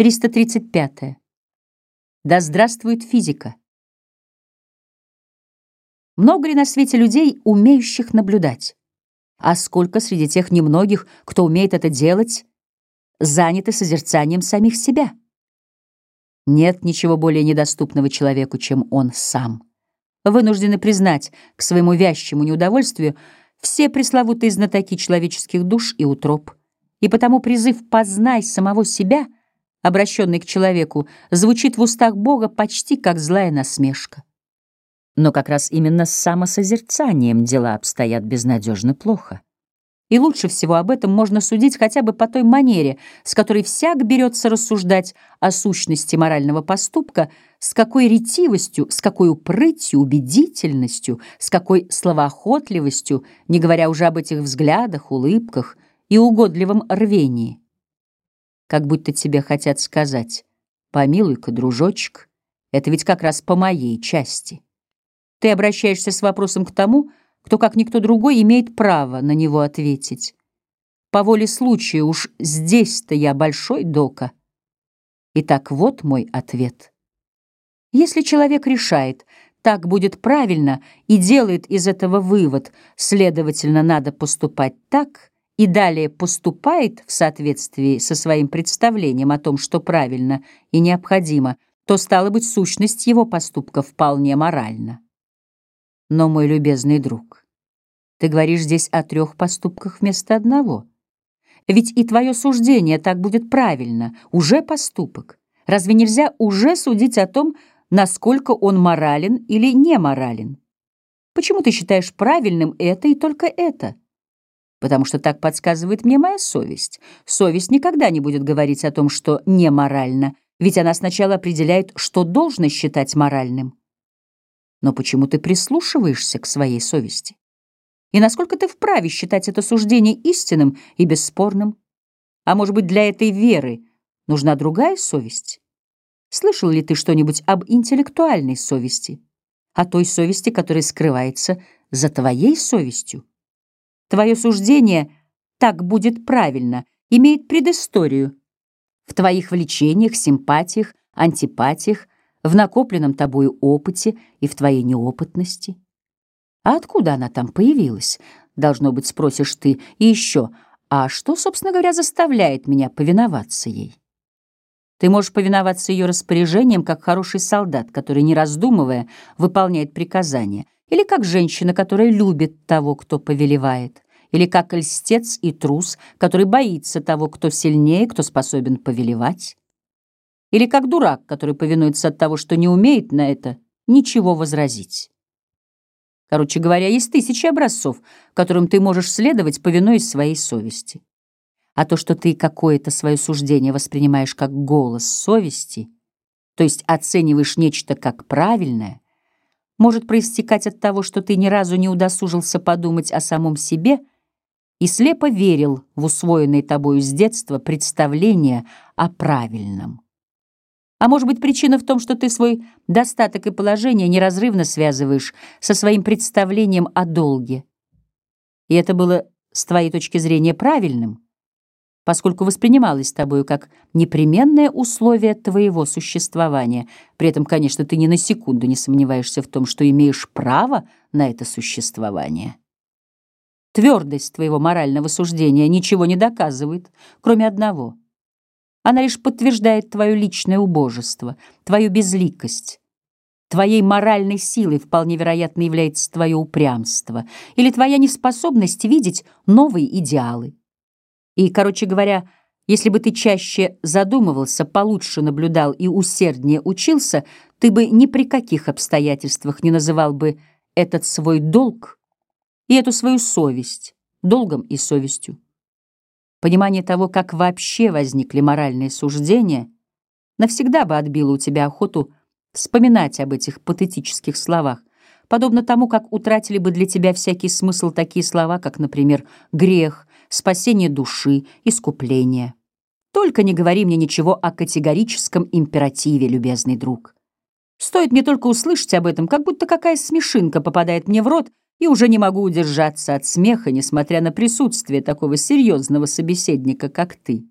335. Да здравствует физика! Много ли на свете людей, умеющих наблюдать? А сколько среди тех немногих, кто умеет это делать, заняты созерцанием самих себя? Нет ничего более недоступного человеку, чем он сам. Вынуждены признать к своему вязчему неудовольствию все пресловутые знатоки человеческих душ и утроб. И потому призыв «познай самого себя», обращенный к человеку, звучит в устах Бога почти как злая насмешка. Но как раз именно с самосозерцанием дела обстоят безнадежно плохо. И лучше всего об этом можно судить хотя бы по той манере, с которой всяк берется рассуждать о сущности морального поступка, с какой ретивостью, с какой упрытью, убедительностью, с какой словоохотливостью, не говоря уже об этих взглядах, улыбках и угодливом рвении. Как будто тебе хотят сказать «Помилуй-ка, дружочек, это ведь как раз по моей части». Ты обращаешься с вопросом к тому, кто, как никто другой, имеет право на него ответить. По воле случая уж здесь-то я большой дока. Итак, вот мой ответ. Если человек решает, так будет правильно, и делает из этого вывод, следовательно, надо поступать так, и далее поступает в соответствии со своим представлением о том, что правильно и необходимо, то, стало быть, сущность его поступка вполне моральна. Но, мой любезный друг, ты говоришь здесь о трех поступках вместо одного. Ведь и твое суждение так будет правильно, уже поступок. Разве нельзя уже судить о том, насколько он морален или не морален? Почему ты считаешь правильным это и только это? Потому что так подсказывает мне моя совесть. Совесть никогда не будет говорить о том, что неморально, ведь она сначала определяет, что должно считать моральным. Но почему ты прислушиваешься к своей совести? И насколько ты вправе считать это суждение истинным и бесспорным? А может быть, для этой веры нужна другая совесть? Слышал ли ты что-нибудь об интеллектуальной совести? О той совести, которая скрывается за твоей совестью? Твое суждение «так будет правильно» имеет предысторию. В твоих влечениях, симпатиях, антипатиях, в накопленном тобою опыте и в твоей неопытности. А откуда она там появилась? Должно быть, спросишь ты. И еще, а что, собственно говоря, заставляет меня повиноваться ей? Ты можешь повиноваться ее распоряжениям, как хороший солдат, который, не раздумывая, выполняет приказания, или как женщина, которая любит того, кто повелевает, или как льстец и трус, который боится того, кто сильнее, кто способен повелевать. Или как дурак, который повинуется от того, что не умеет на это ничего возразить. Короче говоря, есть тысячи образцов, которым ты можешь следовать, повинуясь своей совести. А то, что ты какое-то свое суждение воспринимаешь как голос совести, то есть оцениваешь нечто как правильное, может проистекать от того, что ты ни разу не удосужился подумать о самом себе и слепо верил в усвоенное тобою с детства представление о правильном. А может быть, причина в том, что ты свой достаток и положение неразрывно связываешь со своим представлением о долге. И это было с твоей точки зрения правильным, поскольку воспринималось тобою как непременное условие твоего существования. При этом, конечно, ты ни на секунду не сомневаешься в том, что имеешь право на это существование. Твердость твоего морального суждения ничего не доказывает, кроме одного — она лишь подтверждает твое личное убожество, твою безликость. Твоей моральной силой вполне вероятно является твое упрямство или твоя неспособность видеть новые идеалы. И, короче говоря, если бы ты чаще задумывался, получше наблюдал и усерднее учился, ты бы ни при каких обстоятельствах не называл бы этот свой долг и эту свою совесть долгом и совестью. Понимание того, как вообще возникли моральные суждения, навсегда бы отбило у тебя охоту вспоминать об этих патетических словах, подобно тому, как утратили бы для тебя всякий смысл такие слова, как, например, грех, спасение души, искупление. Только не говори мне ничего о категорическом императиве, любезный друг. Стоит мне только услышать об этом, как будто какая смешинка попадает мне в рот, и уже не могу удержаться от смеха, несмотря на присутствие такого серьезного собеседника, как ты.